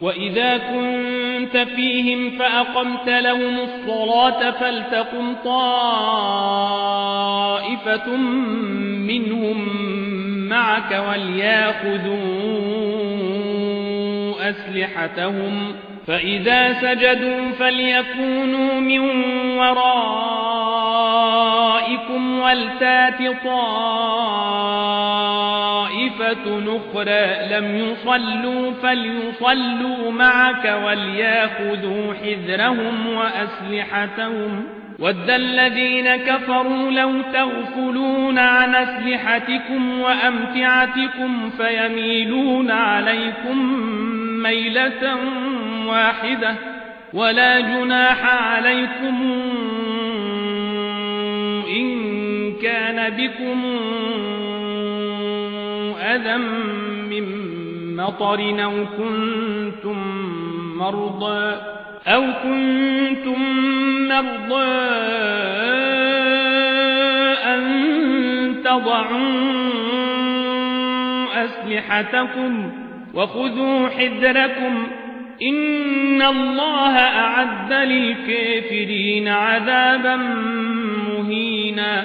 وإذا كنت فيهم فأقمت لهم الصلاة فلتقم طائفة منهم معك ولياخذوا أسلحتهم فإذا سجدوا فليكونوا من ورائكم ولتات طائفة نخرى لم يصلوا فليصلوا معك وليأخذوا حذرهم وأسلحتهم. ود الذين كفروا لو تغفلون عن أسلحتكم وأمتعتكم فيميلون عليكم ميلة واحدة ولا جناح عليكم إن كان بكم أذى من مطر أو كنتم مرضى أو كنتم مرضى أن تضعوا أسلحتكم وخذوا حذركم إن الله أعد للكافرين عذابا مهينا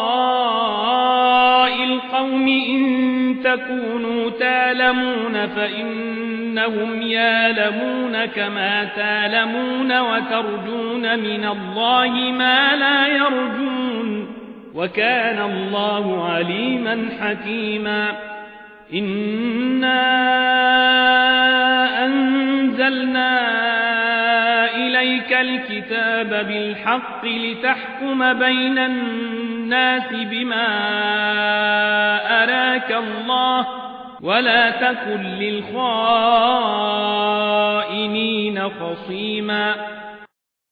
تكونوا تالمون فإنهم يالمون كما تالمون وترجون من الله ما لا يرجون وكان الله عليما حكيما إنا أنزلنا إليك الكتاب بالحق لتحكم بين الناس بما أراك الله ولا تكن للخائنين خصيما